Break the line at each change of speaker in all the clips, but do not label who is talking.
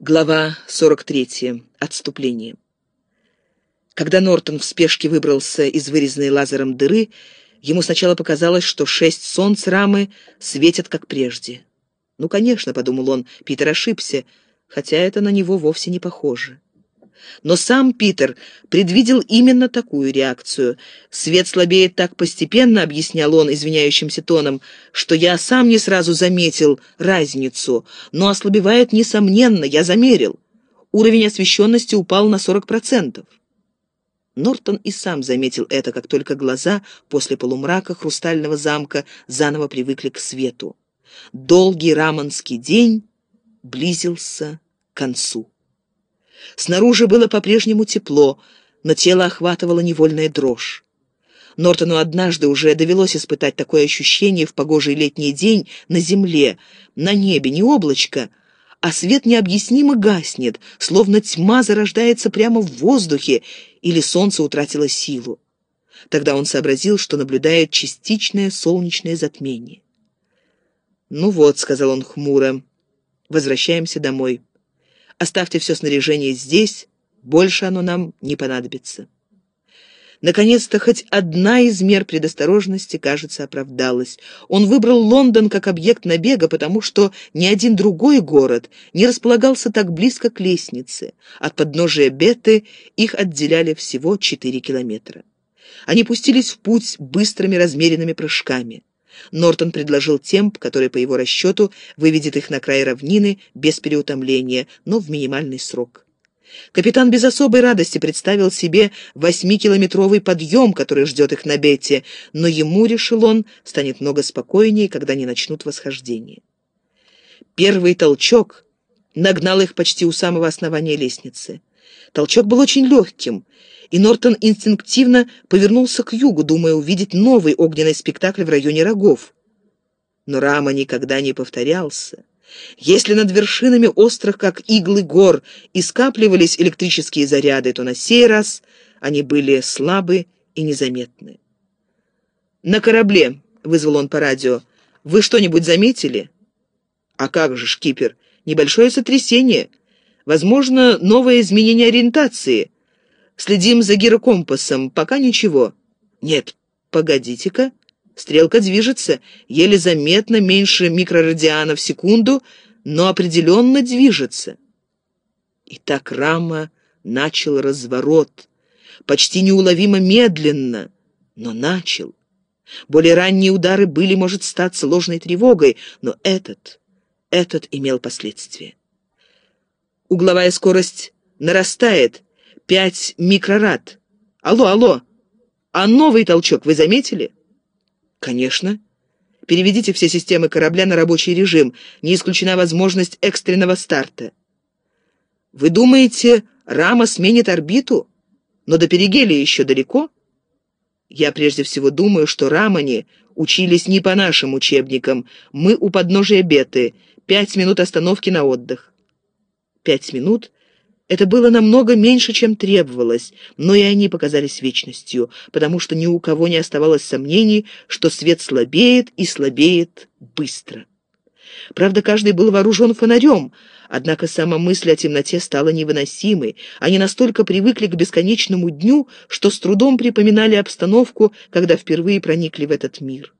Глава 43. Отступление. Когда Нортон в спешке выбрался из вырезанной лазером дыры, ему сначала показалось, что шесть солнц рамы светят как прежде. «Ну, конечно», — подумал он, — Питер ошибся, хотя это на него вовсе не похоже. Но сам Питер предвидел именно такую реакцию. «Свет слабеет так постепенно», — объяснял он извиняющимся тоном, «что я сам не сразу заметил разницу, но ослабевает несомненно, я замерил. Уровень освещенности упал на 40%. Нортон и сам заметил это, как только глаза после полумрака хрустального замка заново привыкли к свету. Долгий раманский день близился к концу. Снаружи было по-прежнему тепло, но тело охватывало невольная дрожь. Нортону однажды уже довелось испытать такое ощущение в погожий летний день на земле, на небе, не облачко, а свет необъяснимо гаснет, словно тьма зарождается прямо в воздухе или солнце утратило силу. Тогда он сообразил, что наблюдает частичное солнечное затмение. «Ну вот», — сказал он хмуро, — «возвращаемся домой». Оставьте все снаряжение здесь, больше оно нам не понадобится. Наконец-то хоть одна из мер предосторожности, кажется, оправдалась. Он выбрал Лондон как объект набега, потому что ни один другой город не располагался так близко к лестнице. От подножия Беты их отделяли всего четыре километра. Они пустились в путь быстрыми размеренными прыжками. Нортон предложил темп, который, по его расчету, выведет их на край равнины без переутомления, но в минимальный срок. Капитан без особой радости представил себе восьмикилометровый подъем, который ждет их на бете, но ему, решил он, станет много спокойнее, когда они начнут восхождение. Первый толчок нагнал их почти у самого основания лестницы. Толчок был очень легким, и Нортон инстинктивно повернулся к югу, думая увидеть новый огненный спектакль в районе рогов. Но Рама никогда не повторялся. Если над вершинами острых, как иглы гор, и скапливались электрические заряды, то на сей раз они были слабы и незаметны. «На корабле», — вызвал он по радио, — «вы что-нибудь заметили?» «А как же, шкипер, небольшое сотрясение. Возможно, новое изменение ориентации. Следим за гирокомпасом, пока ничего. Нет, погодите-ка. Стрелка движется, еле заметно, меньше микрорадиана в секунду, но определенно движется. И так Рама начал разворот, почти неуловимо медленно, но начал. Более ранние удары были, может, стать сложной тревогой, но этот, этот имел последствия. Угловая скорость нарастает. Пять микрорад. Алло, алло. А новый толчок вы заметили? Конечно. Переведите все системы корабля на рабочий режим. Не исключена возможность экстренного старта. Вы думаете, рама сменит орбиту? Но до перигелия еще далеко? Я прежде всего думаю, что рамани учились не по нашим учебникам. Мы у подножия беты. Пять минут остановки на отдых. Пять минут — это было намного меньше, чем требовалось, но и они показались вечностью, потому что ни у кого не оставалось сомнений, что свет слабеет и слабеет быстро. Правда, каждый был вооружен фонарем, однако сама мысль о темноте стала невыносимой. Они настолько привыкли к бесконечному дню, что с трудом припоминали обстановку, когда впервые проникли в этот мир.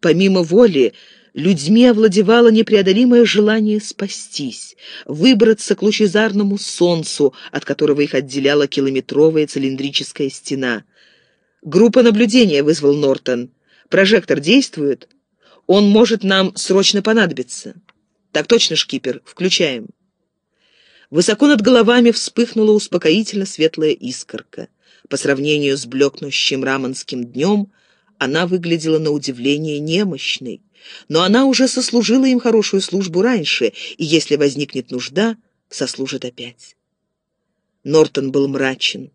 Помимо воли, людьми овладевало непреодолимое желание спастись, выбраться к лучезарному солнцу, от которого их отделяла километровая цилиндрическая стена. «Группа наблюдения», — вызвал Нортон. «Прожектор действует? Он может нам срочно понадобиться». «Так точно, шкипер. Включаем». Высоко над головами вспыхнула успокоительно светлая искорка. По сравнению с блекнущим раманским днем она выглядела на удивление немощной. Но она уже сослужила им хорошую службу раньше, и если возникнет нужда, сослужит опять. Нортон был мрачен.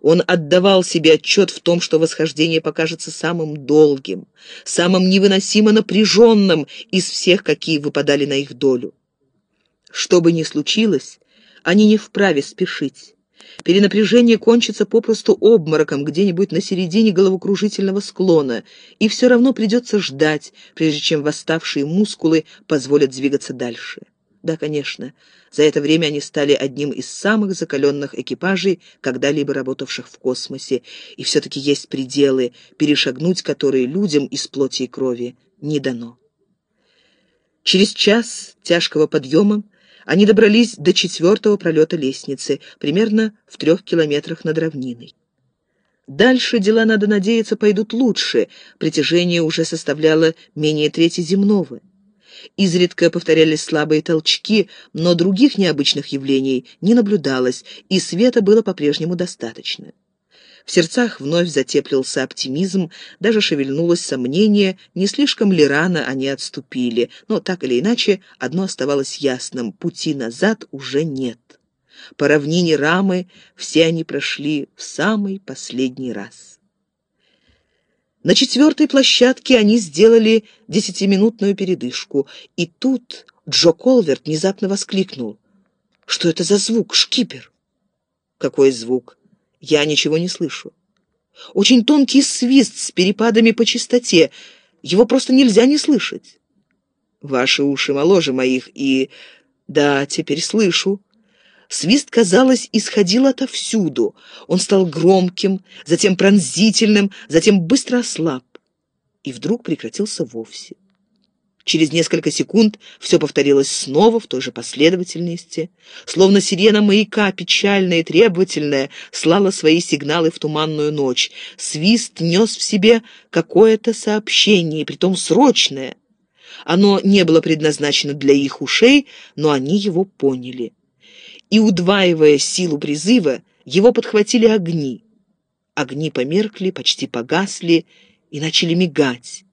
Он отдавал себе отчет в том, что восхождение покажется самым долгим, самым невыносимо напряженным из всех, какие выпадали на их долю. Что бы ни случилось, они не вправе спешить. Перенапряжение кончится попросту обмороком где-нибудь на середине головокружительного склона, и все равно придется ждать, прежде чем восставшие мускулы позволят двигаться дальше. Да, конечно. За это время они стали одним из самых закаленных экипажей, когда-либо работавших в космосе. И все-таки есть пределы, перешагнуть которые людям из плоти и крови не дано. Через час тяжкого подъема они добрались до четвертого пролета лестницы, примерно в трех километрах над равниной. Дальше дела, надо надеяться, пойдут лучше. Притяжение уже составляло менее трети земного. Изредка повторялись слабые толчки, но других необычных явлений не наблюдалось, и света было по-прежнему достаточно. В сердцах вновь затеплился оптимизм, даже шевельнулось сомнение, не слишком ли рано они отступили, но так или иначе одно оставалось ясным — пути назад уже нет. По равнине рамы все они прошли в самый последний раз. На четвертой площадке они сделали десятиминутную передышку, и тут Джо Колверт внезапно воскликнул. «Что это за звук, шкипер?» «Какой звук? Я ничего не слышу. Очень тонкий свист с перепадами по частоте. Его просто нельзя не слышать». «Ваши уши моложе моих, и...» «Да, теперь слышу. Свист, казалось, исходил отовсюду. Он стал громким, затем пронзительным, затем быстро ослаб. И вдруг прекратился вовсе. Через несколько секунд все повторилось снова в той же последовательности. Словно сирена маяка, печальная и требовательная, слала свои сигналы в туманную ночь. Свист нес в себе какое-то сообщение, притом срочное. Оно не было предназначено для их ушей, но они его поняли и, удваивая силу призыва, его подхватили огни. Огни померкли, почти погасли и начали мигать.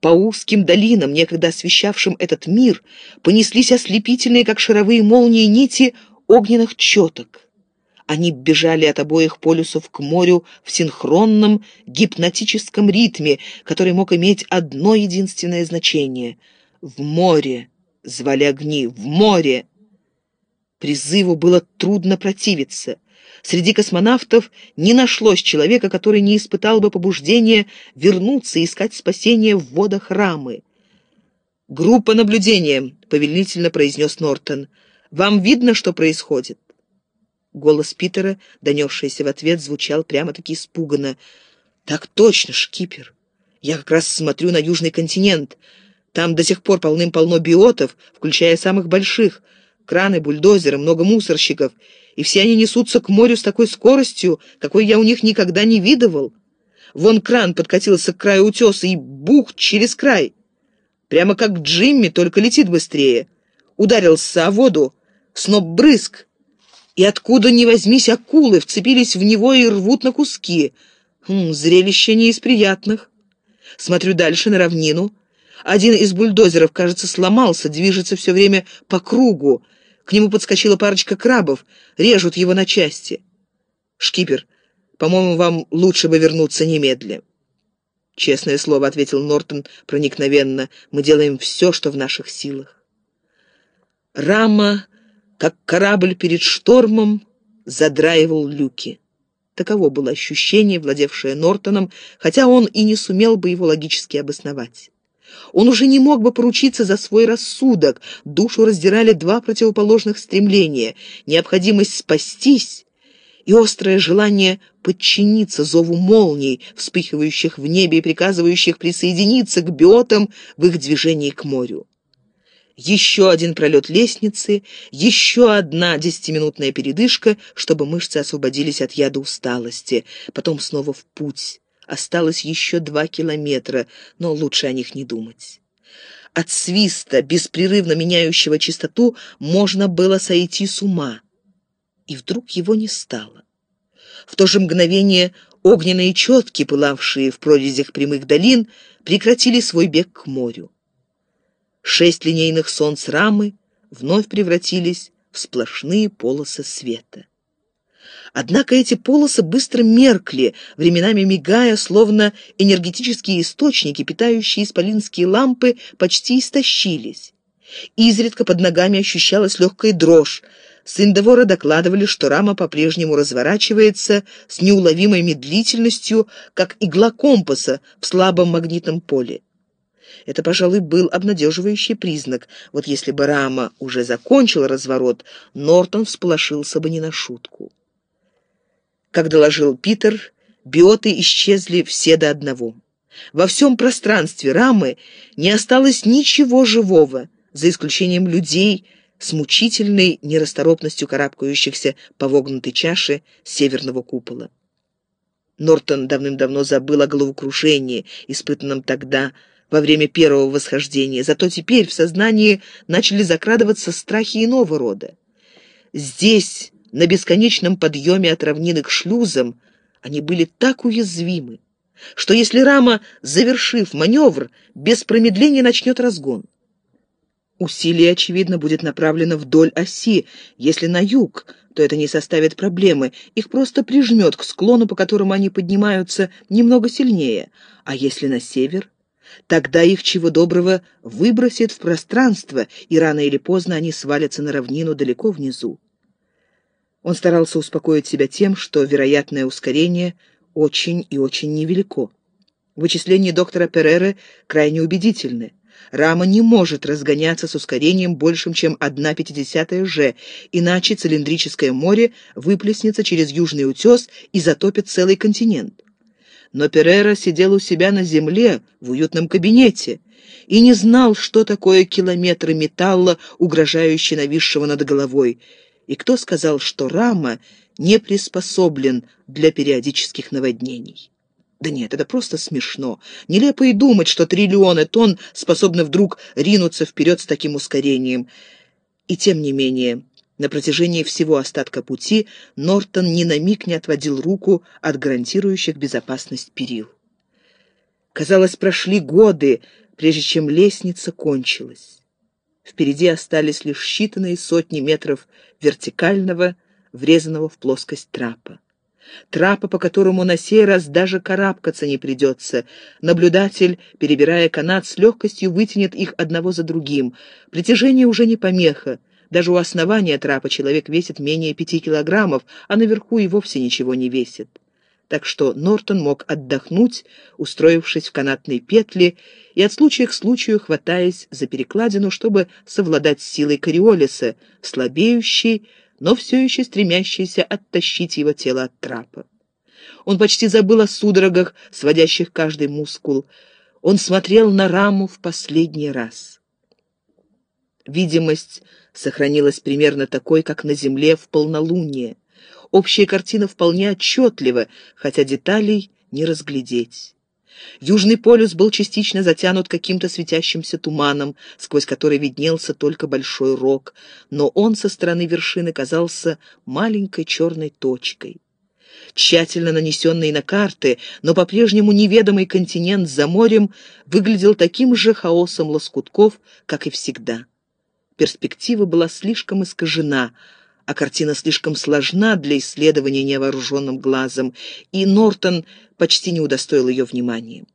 По узким долинам, некогда освещавшим этот мир, понеслись ослепительные, как шаровые молнии, нити огненных четок. Они бежали от обоих полюсов к морю в синхронном гипнотическом ритме, который мог иметь одно единственное значение. В море звали огни, в море! Призыву было трудно противиться. Среди космонавтов не нашлось человека, который не испытал бы побуждения вернуться и искать спасения в водах рамы. «Группа наблюдения», — повелительно произнес Нортон. «Вам видно, что происходит?» Голос Питера, донесшийся в ответ, звучал прямо-таки испуганно. «Так точно, шкипер. Я как раз смотрю на Южный континент. Там до сих пор полным-полно биотов, включая самых больших — краны, бульдозеры, много мусорщиков, и все они несутся к морю с такой скоростью, какой я у них никогда не видывал. Вон кран подкатился к краю утеса и бух через край. Прямо как Джимми, только летит быстрее. Ударился о воду, сноп брызг, и откуда ни возьмись акулы вцепились в него и рвут на куски. Хм, зрелище не из приятных. Смотрю дальше на равнину. Один из бульдозеров, кажется, сломался, движется все время по кругу, к нему подскочила парочка крабов, режут его на части. «Шкипер, по-моему, вам лучше бы вернуться немедля». «Честное слово», — ответил Нортон проникновенно, — «мы делаем все, что в наших силах». Рама, как корабль перед штормом, задраивал люки. Таково было ощущение, владевшее Нортоном, хотя он и не сумел бы его логически обосновать. Он уже не мог бы поручиться за свой рассудок. Душу раздирали два противоположных стремления — необходимость спастись и острое желание подчиниться зову молний, вспыхивающих в небе и приказывающих присоединиться к биотам в их движении к морю. Еще один пролет лестницы, еще одна десятиминутная передышка, чтобы мышцы освободились от яда усталости, потом снова в путь. Осталось еще два километра, но лучше о них не думать. От свиста, беспрерывно меняющего частоту, можно было сойти с ума. И вдруг его не стало. В то же мгновение огненные четки, пылавшие в прорезях прямых долин, прекратили свой бег к морю. Шесть линейных солнц рамы вновь превратились в сплошные полосы света. Однако эти полосы быстро меркли, временами мигая, словно энергетические источники, питающие исполинские лампы, почти истощились. Изредка под ногами ощущалась легкая дрожь. С Индовора докладывали, что рама по-прежнему разворачивается с неуловимой медлительностью, как игла компаса в слабом магнитном поле. Это, пожалуй, был обнадеживающий признак. Вот если бы Рама уже закончил разворот, Нортон всполошился бы не на шутку. Как доложил Питер, биоты исчезли все до одного. Во всем пространстве Рамы не осталось ничего живого, за исключением людей с мучительной нерасторопностью карабкающихся по вогнутой чаше северного купола. Нортон давным-давно забыл о головокружении, испытанном тогда, во время первого восхождения, зато теперь в сознании начали закрадываться страхи иного рода. Здесь, на бесконечном подъеме от равнины к шлюзам, они были так уязвимы, что если Рама, завершив маневр, без промедления начнет разгон. Усилие, очевидно, будет направлено вдоль оси. Если на юг, то это не составит проблемы. Их просто прижмет к склону, по которому они поднимаются, немного сильнее. А если на север? Тогда их чего доброго выбросит в пространство, и рано или поздно они свалятся на равнину далеко внизу. Он старался успокоить себя тем, что вероятное ускорение очень и очень невелико. Вычисления доктора Переры крайне убедительны. Рама не может разгоняться с ускорением большим, чем 1,5 же, иначе цилиндрическое море выплеснется через южный утес и затопит целый континент. Но Перера сидел у себя на земле в уютном кабинете и не знал, что такое километры металла, угрожающие нависшего над головой, и кто сказал, что Рама не приспособлен для периодических наводнений. Да нет, это просто смешно. Нелепо и думать, что триллионы тонн способны вдруг ринуться вперед с таким ускорением. И тем не менее, на протяжении всего остатка пути Нортон ни на миг не отводил руку от гарантирующих безопасность перил. Казалось, прошли годы, прежде чем лестница кончилась. Впереди остались лишь считанные сотни метров вертикального, врезанного в плоскость трапа трапа, по которому на сей раз даже карабкаться не придется. Наблюдатель, перебирая канат, с легкостью вытянет их одного за другим. Притяжение уже не помеха. Даже у основания трапа человек весит менее пяти килограммов, а наверху и вовсе ничего не весит. Так что Нортон мог отдохнуть, устроившись в канатной петле и от случая к случаю хватаясь за перекладину, чтобы совладать с силой Кориолиса, слабеющей, но все еще стремящийся оттащить его тело от трапа. Он почти забыл о судорогах, сводящих каждый мускул. Он смотрел на раму в последний раз. Видимость сохранилась примерно такой, как на Земле в полнолуние. Общая картина вполне отчетлива, хотя деталей не разглядеть. Южный полюс был частично затянут каким-то светящимся туманом, сквозь который виднелся только большой рог, но он со стороны вершины казался маленькой черной точкой. Тщательно нанесенный на карты, но по-прежнему неведомый континент за морем выглядел таким же хаосом лоскутков, как и всегда. Перспектива была слишком искажена, а картина слишком сложна для исследования невооруженным глазом, и Нортон почти не удостоил ее внимания.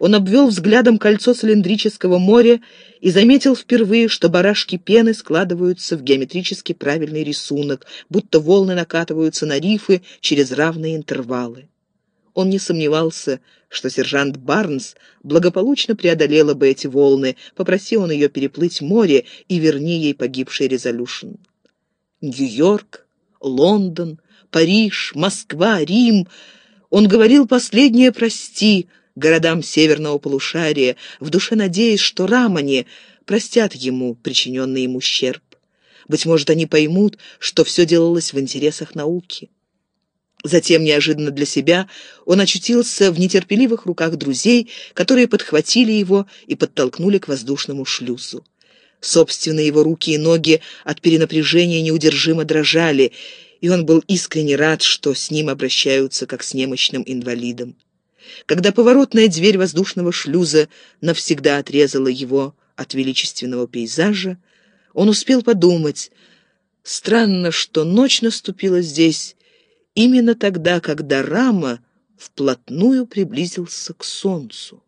Он обвел взглядом кольцо цилиндрического моря и заметил впервые, что барашки пены складываются в геометрически правильный рисунок, будто волны накатываются на рифы через равные интервалы. Он не сомневался, что сержант Барнс благополучно преодолела бы эти волны, попросил он ее переплыть море и верни ей погибший резолюшн. Нью-Йорк, Лондон, Париж, Москва, Рим. Он говорил последнее «прости» городам северного полушария, в душе надеясь, что рамани простят ему причиненный им ущерб. Быть может, они поймут, что все делалось в интересах науки. Затем, неожиданно для себя, он очутился в нетерпеливых руках друзей, которые подхватили его и подтолкнули к воздушному шлюзу. Собственные его руки и ноги от перенапряжения неудержимо дрожали, и он был искренне рад, что с ним обращаются как с немощным инвалидом. Когда поворотная дверь воздушного шлюза навсегда отрезала его от величественного пейзажа, он успел подумать, странно, что ночь наступила здесь именно тогда, когда Рама вплотную приблизился к солнцу.